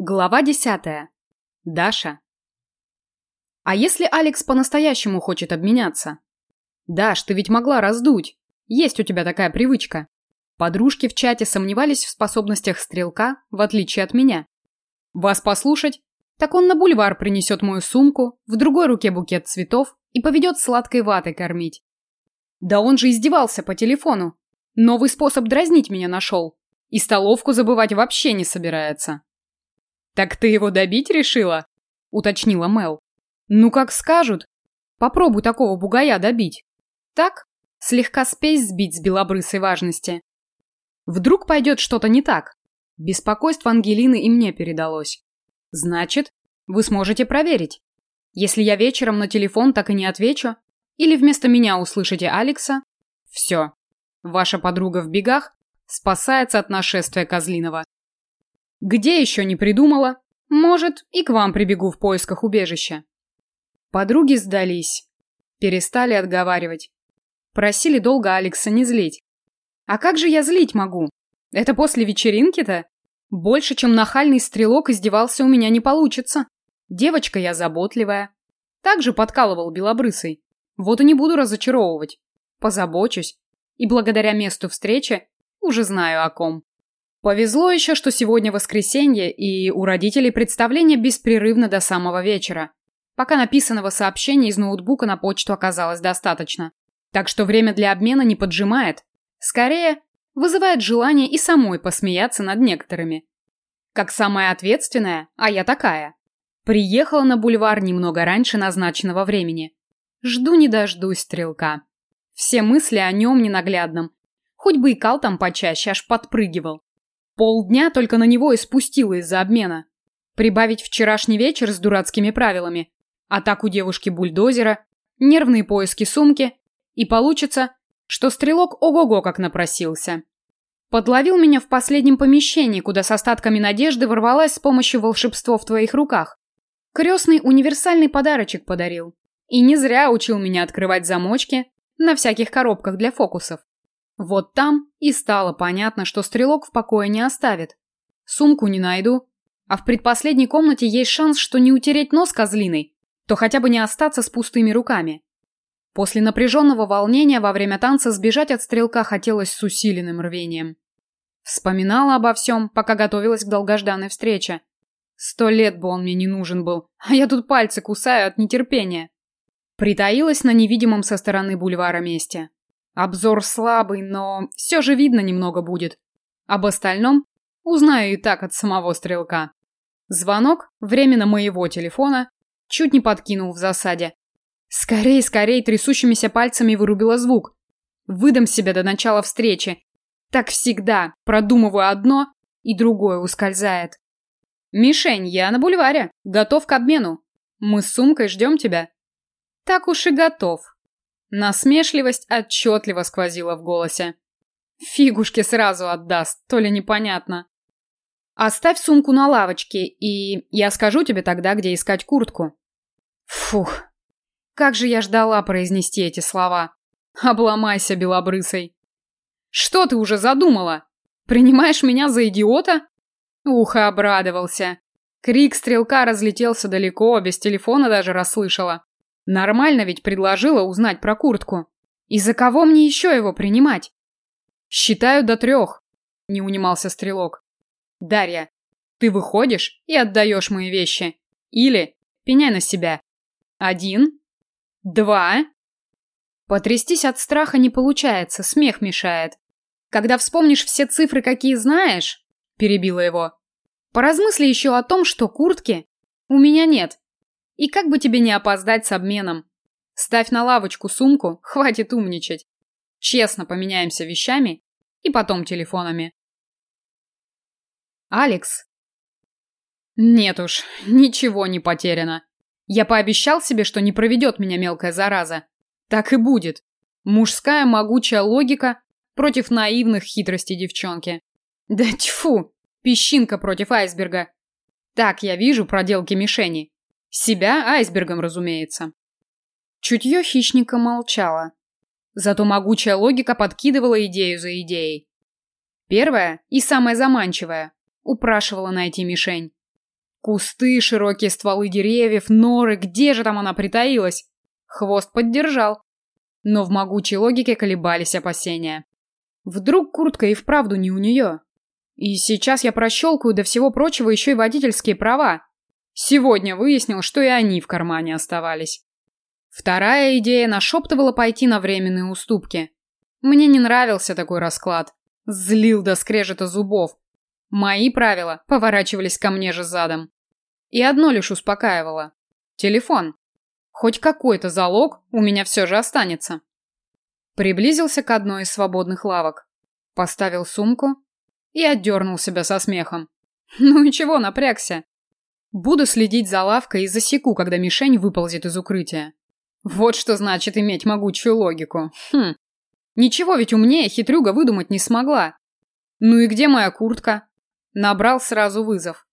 Глава десятая. Даша. А если Алекс по-настоящему хочет обменяться? Даш, ты ведь могла раздуть. Есть у тебя такая привычка. Подружки в чате сомневались в способностях стрелка, в отличие от меня. Вас послушать? Так он на бульвар принесет мою сумку, в другой руке букет цветов и поведет сладкой ватой кормить. Да он же издевался по телефону. Новый способ дразнить меня нашел. И столовку забывать вообще не собирается. «Так ты его добить решила?» — уточнила Мел. «Ну, как скажут. Попробуй такого бугая добить. Так? Слегка спесь сбить с белобрысой важности. Вдруг пойдет что-то не так? Беспокойство Ангелины и мне передалось. Значит, вы сможете проверить. Если я вечером на телефон так и не отвечу, или вместо меня услышите Алекса, все. Ваша подруга в бегах спасается от нашествия Козлинова. Где еще не придумала? Может, и к вам прибегу в поисках убежища. Подруги сдались. Перестали отговаривать. Просили долго Алекса не злить. А как же я злить могу? Это после вечеринки-то? Больше, чем нахальный стрелок издевался, у меня не получится. Девочка я заботливая. Также подкалывал белобрысый. Вот и не буду разочаровывать. Позабочусь. И благодаря месту встречи уже знаю о ком. Повезло еще, что сегодня воскресенье, и у родителей представление беспрерывно до самого вечера. Пока написанного сообщения из ноутбука на почту оказалось достаточно. Так что время для обмена не поджимает. Скорее, вызывает желание и самой посмеяться над некоторыми. Как самая ответственная, а я такая. Приехала на бульвар немного раньше назначенного времени. Жду не дождусь стрелка. Все мысли о нем ненаглядном. Хоть бы и кал там почаще, аж подпрыгивал. Полдня только на него и спустила из-за обмена. Прибавить вчерашний вечер с дурацкими правилами, атаку девушки-бульдозера, нервные поиски сумки, и получится, что стрелок ого-го как напросился. Подловил меня в последнем помещении, куда с остатками надежды ворвалась с помощью волшебства в твоих руках. Крестный универсальный подарочек подарил. И не зря учил меня открывать замочки на всяких коробках для фокусов. Вот там и стало понятно, что стрелок в покое не оставит. Сумку не найду, а в предпоследней комнате есть шанс, что не утереть нос козлиной, то хотя бы не остаться с пустыми руками. После напряженного волнения во время танца сбежать от стрелка хотелось с усиленным рвением. Вспоминала обо всем, пока готовилась к долгожданной встрече. Сто лет бы он мне не нужен был, а я тут пальцы кусаю от нетерпения. Притаилась на невидимом со стороны бульвара месте. Обзор слабый, но все же видно немного будет. Об остальном узнаю и так от самого стрелка. Звонок, временно моего телефона, чуть не подкинул в засаде. Скорей, скорей, трясущимися пальцами вырубила звук. Выдам себя до начала встречи. Так всегда, продумываю одно, и другое ускользает. «Мишень, я на бульваре. Готов к обмену. Мы с сумкой ждем тебя». «Так уж и готов», Насмешливость отчетливо сквозила в голосе. Фигушки сразу отдаст, то ли непонятно. Оставь сумку на лавочке, и я скажу тебе тогда, где искать куртку. Фух, как же я ждала произнести эти слова. Обломайся, белобрысой. Что ты уже задумала? Принимаешь меня за идиота? Ух, обрадовался. Крик стрелка разлетелся далеко, без телефона даже расслышала. Нормально ведь предложила узнать про куртку. И за кого мне еще его принимать? Считаю до трех, не унимался стрелок. Дарья, ты выходишь и отдаешь мои вещи. Или пеняй на себя. Один. Два. Потрястись от страха не получается, смех мешает. Когда вспомнишь все цифры, какие знаешь, перебила его. Поразмысли еще о том, что куртки у меня нет. И как бы тебе не опоздать с обменом? Ставь на лавочку сумку, хватит умничать. Честно поменяемся вещами и потом телефонами. Алекс. Нет уж, ничего не потеряно. Я пообещал себе, что не проведет меня мелкая зараза. Так и будет. Мужская могучая логика против наивных хитростей девчонки. Да тьфу, песчинка против айсберга. Так я вижу проделки мишени. Себя айсбергом, разумеется. Чутье хищника молчало. Зато могучая логика подкидывала идею за идеей. Первая и самая заманчивая упрашивала найти мишень. Кусты, широкие стволы деревьев, норы, где же там она притаилась? Хвост поддержал. Но в могучей логике колебались опасения. Вдруг куртка и вправду не у нее? И сейчас я прощелкаю до всего прочего еще и водительские права. Сегодня выяснил, что и они в кармане оставались. Вторая идея нашептывала пойти на временные уступки. Мне не нравился такой расклад. Злил до скрежета зубов. Мои правила поворачивались ко мне же задом. И одно лишь успокаивало. Телефон. Хоть какой-то залог у меня все же останется. Приблизился к одной из свободных лавок. Поставил сумку и отдернул себя со смехом. Ну и чего напрягся? Буду следить за лавкой и засеку, когда мишень выползет из укрытия. Вот что значит иметь могучую логику. Хм. Ничего ведь умнее хитрюга выдумать не смогла. Ну и где моя куртка? Набрал сразу вызов.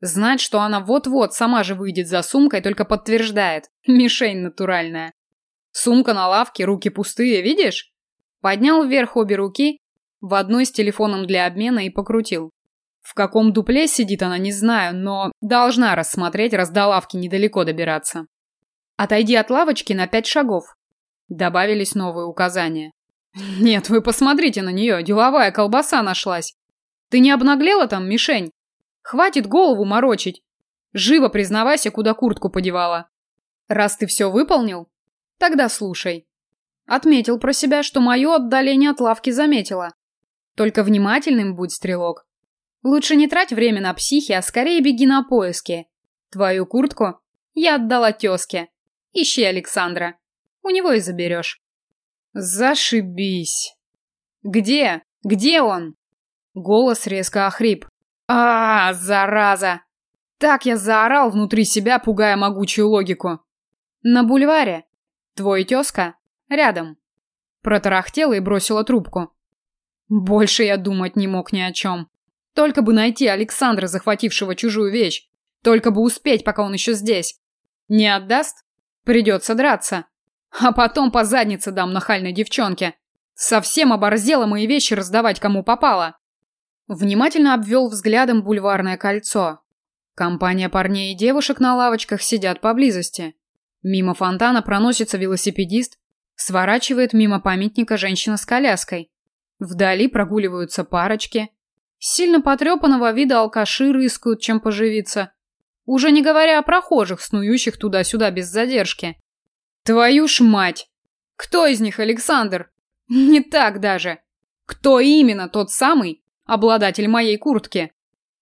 Знать, что она вот-вот сама же выйдет за сумкой, только подтверждает. Мишень натуральная. Сумка на лавке, руки пустые, видишь? Поднял вверх обе руки, в одной с телефоном для обмена и покрутил. В каком дупле сидит она, не знаю, но должна рассмотреть, раз до лавки недалеко добираться. Отойди от лавочки на пять шагов. Добавились новые указания. Нет, вы посмотрите на нее, деловая колбаса нашлась. Ты не обнаглела там, мишень? Хватит голову морочить. Живо признавайся, куда куртку подевала. Раз ты все выполнил, тогда слушай. Отметил про себя, что мое отдаление от лавки заметила. Только внимательным будь, стрелок. Лучше не трать время на психи, а скорее беги на поиски. Твою куртку я отдала тезке. Ищи Александра. У него и заберешь. Зашибись. Где? Где он? Голос резко охрип. А, зараза! Так я заорал внутри себя, пугая могучую логику. На бульваре. Твой тезка? Рядом. Протарахтела и бросила трубку. Больше я думать не мог ни о чем. Только бы найти Александра, захватившего чужую вещь. Только бы успеть, пока он еще здесь. Не отдаст? Придется драться. А потом по заднице дам нахальной девчонке. Совсем оборзела мои вещи раздавать кому попало. Внимательно обвел взглядом бульварное кольцо. Компания парней и девушек на лавочках сидят поблизости. Мимо фонтана проносится велосипедист, сворачивает мимо памятника женщина с коляской. Вдали прогуливаются парочки. Сильно потрепанного вида алкаши рыскают, чем поживиться. Уже не говоря о прохожих, снующих туда-сюда без задержки. Твою ж мать! Кто из них Александр? Не так даже. Кто именно тот самый обладатель моей куртки?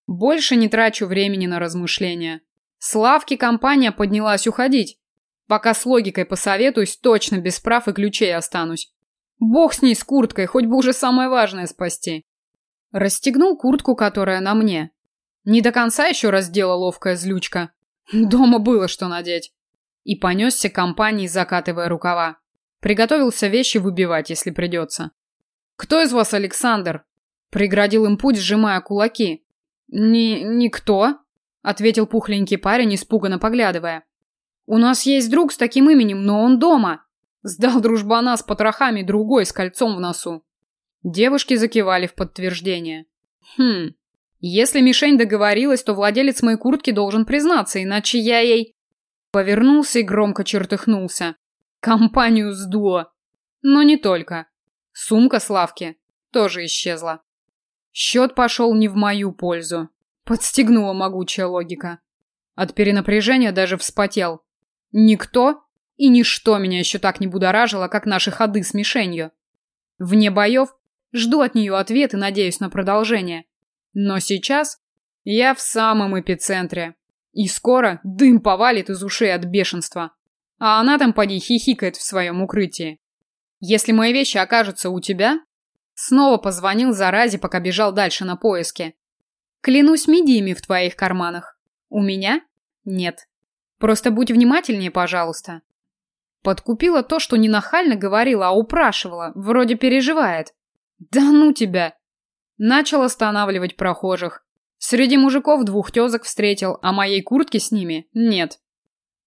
Больше не трачу времени на размышления. Славки компания поднялась уходить. Пока с логикой посоветуюсь, точно без прав и ключей останусь. Бог с ней с курткой, хоть бы уже самое важное спасти. Расстегнул куртку, которая на мне. Не до конца еще раздела ловкая злючка. Дома было что надеть. И понесся к компании, закатывая рукава. Приготовился вещи выбивать, если придется. «Кто из вас Александр?» Преградил им путь, сжимая кулаки. «Ни... никто», — ответил пухленький парень, испуганно поглядывая. «У нас есть друг с таким именем, но он дома». Сдал дружбана с потрохами другой с кольцом в носу. Девушки закивали в подтверждение. Хм, если мишень договорилась, то владелец моей куртки должен признаться, иначе я ей... Повернулся и громко чертыхнулся. Компанию сдуло. Но не только. Сумка Славки тоже исчезла. Счет пошел не в мою пользу. Подстегнула могучая логика. От перенапряжения даже вспотел. Никто и ничто меня еще так не будоражило, как наши ходы с мишенью. Вне боев жду от нее ответ и надеюсь на продолжение. Но сейчас я в самом эпицентре. И скоро дым повалит из ушей от бешенства. А она там поди хихикает в своем укрытии. Если мои вещи окажутся у тебя... Снова позвонил заразе, пока бежал дальше на поиски. Клянусь мидиями в твоих карманах. У меня? Нет. Просто будь внимательнее, пожалуйста. Подкупила то, что не нахально говорила, а упрашивала. Вроде переживает. Да ну тебя! Начал останавливать прохожих. Среди мужиков двух тезок встретил, а моей куртки с ними нет.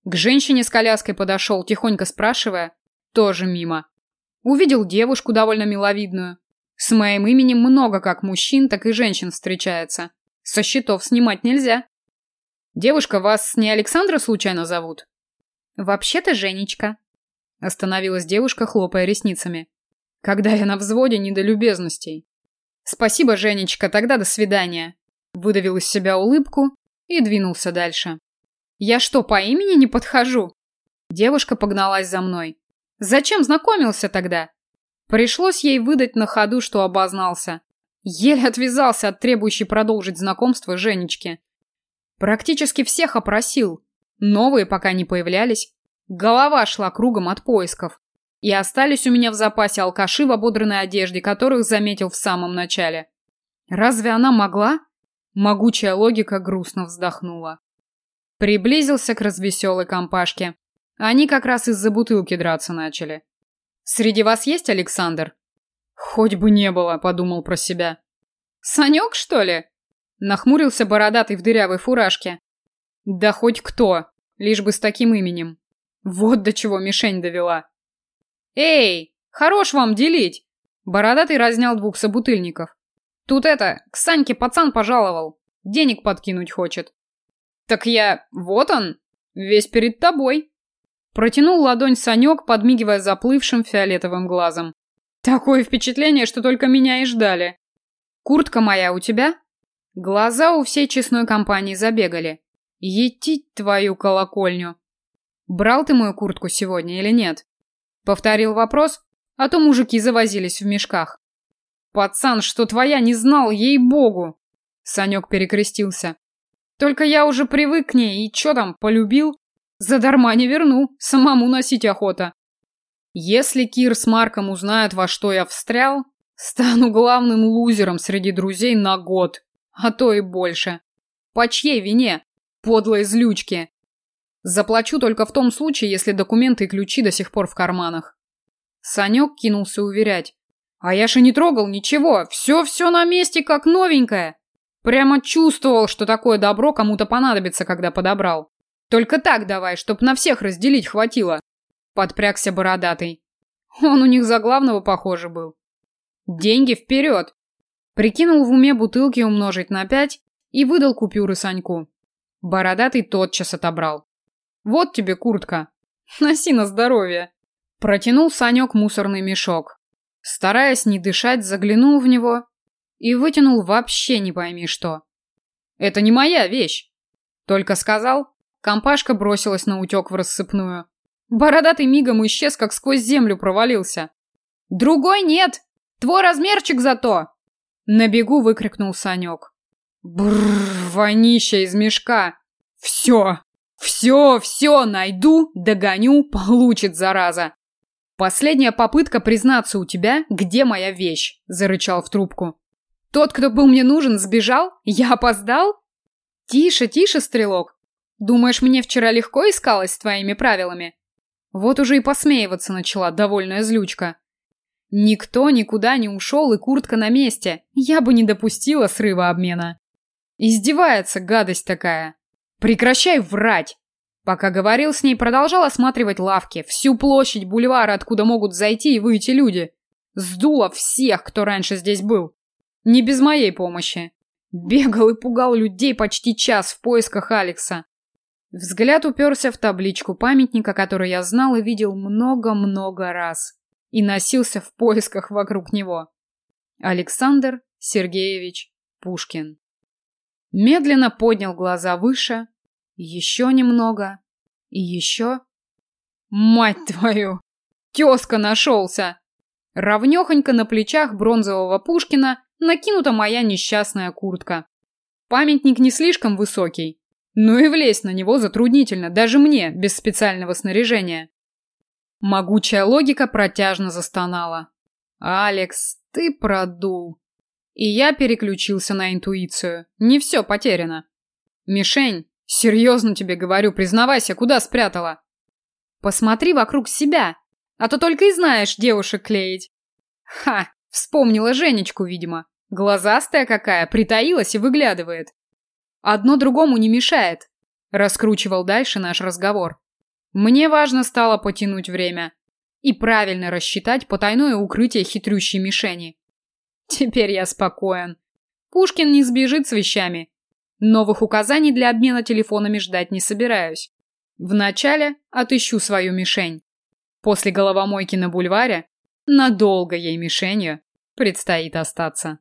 К женщине с коляской подошел, тихонько спрашивая. Тоже мимо. Увидел девушку довольно миловидную. С моим именем много как мужчин, так и женщин встречается. Со счетов снимать нельзя. Девушка, вас не Александра случайно зовут? Вообще-то Женечка. Остановилась девушка, хлопая ресницами. Когда я на взводе не до любезностей. Спасибо, Женечка, тогда до свидания. Выдавил из себя улыбку и двинулся дальше. Я что, по имени не подхожу? Девушка погналась за мной. Зачем знакомился тогда? Пришлось ей выдать на ходу, что обознался. Еле отвязался от требующей продолжить знакомство Женечки. Практически всех опросил. Новые пока не появлялись. Голова шла кругом от поисков. И остались у меня в запасе алкаши в ободранной одежде, которых заметил в самом начале. Разве она могла? Могучая логика грустно вздохнула. Приблизился к развеселой компашке. Они как раз из-за бутылки драться начали. «Среди вас есть Александр?» «Хоть бы не было», — подумал про себя. «Санек, что ли?» Нахмурился бородатый в дырявой фуражке. «Да хоть кто, лишь бы с таким именем. Вот до чего мишень довела». «Эй, хорош вам делить!» Бородатый разнял двух собутыльников. «Тут это, к Саньке пацан пожаловал. Денег подкинуть хочет». «Так я... вот он, весь перед тобой». Протянул ладонь Санек, подмигивая заплывшим фиолетовым глазом. Такое впечатление, что только меня и ждали. Куртка моя у тебя? Глаза у всей честной компании забегали. Етить твою колокольню. Брал ты мою куртку сегодня или нет? Повторил вопрос, а то мужики завозились в мешках. Пацан, что твоя не знал, ей-богу. Санек перекрестился. Только я уже привык к ней и чё там, полюбил? Задарма не верну, самому носить охота. Если Кир с Марком узнают, во что я встрял, стану главным лузером среди друзей на год, а то и больше. По чьей вине? Подлой злючки. Заплачу только в том случае, если документы и ключи до сих пор в карманах. Санек кинулся уверять. А я же не трогал ничего, все-все на месте, как новенькое. Прямо чувствовал, что такое добро кому-то понадобится, когда подобрал. Только так давай, чтоб на всех разделить хватило. Подпрягся бородатый. Он у них за главного, похоже, был. Деньги вперед! Прикинул в уме бутылки умножить на пять и выдал купюры Саньку. Бородатый тотчас отобрал. Вот тебе куртка. Носи на здоровье. Протянул Санек мусорный мешок. Стараясь не дышать, заглянул в него и вытянул вообще не пойми что. Это не моя вещь. Только сказал, Компашка бросилась на утек в рассыпную. Бородатый мигом исчез, как сквозь землю провалился. «Другой нет! Твой размерчик зато!» На бегу выкрикнул Санек. Бррр, вонища из мешка. Все, все, все найду, догоню, получит, зараза. Последняя попытка признаться у тебя, где моя вещь, зарычал в трубку. Тот, кто был мне нужен, сбежал? Я опоздал? Тише, тише, стрелок. Думаешь, мне вчера легко искалось с твоими правилами? Вот уже и посмеиваться начала довольная злючка. Никто никуда не ушел, и куртка на месте. Я бы не допустила срыва обмена. Издевается гадость такая. Прекращай врать. Пока говорил с ней, продолжал осматривать лавки, всю площадь бульвара, откуда могут зайти и выйти люди. Сдуло всех, кто раньше здесь был. Не без моей помощи. Бегал и пугал людей почти час в поисках Алекса. Взгляд уперся в табличку памятника, который я знал и видел много-много раз, и носился в поисках вокруг него. Александр Сергеевич Пушкин. Медленно поднял глаза выше, еще немного, и еще... Мать твою! Тезка нашелся! Равнехонько на плечах бронзового Пушкина накинута моя несчастная куртка. Памятник не слишком высокий, ну и влезть на него затруднительно, даже мне, без специального снаряжения. Могучая логика протяжно застонала. «Алекс, ты продул». И я переключился на интуицию. Не все потеряно. «Мишень, серьезно тебе говорю, признавайся, куда спрятала?» «Посмотри вокруг себя, а то только и знаешь девушек клеить». «Ха, вспомнила Женечку, видимо. Глазастая какая, притаилась и выглядывает. Одно другому не мешает. Раскручивал дальше наш разговор. Мне важно стало потянуть время и правильно рассчитать потайное укрытие хитрющей мишени. Теперь я спокоен. Пушкин не сбежит с вещами. Новых указаний для обмена телефонами ждать не собираюсь. Вначале отыщу свою мишень. После головомойки на бульваре надолго ей мишенью предстоит остаться.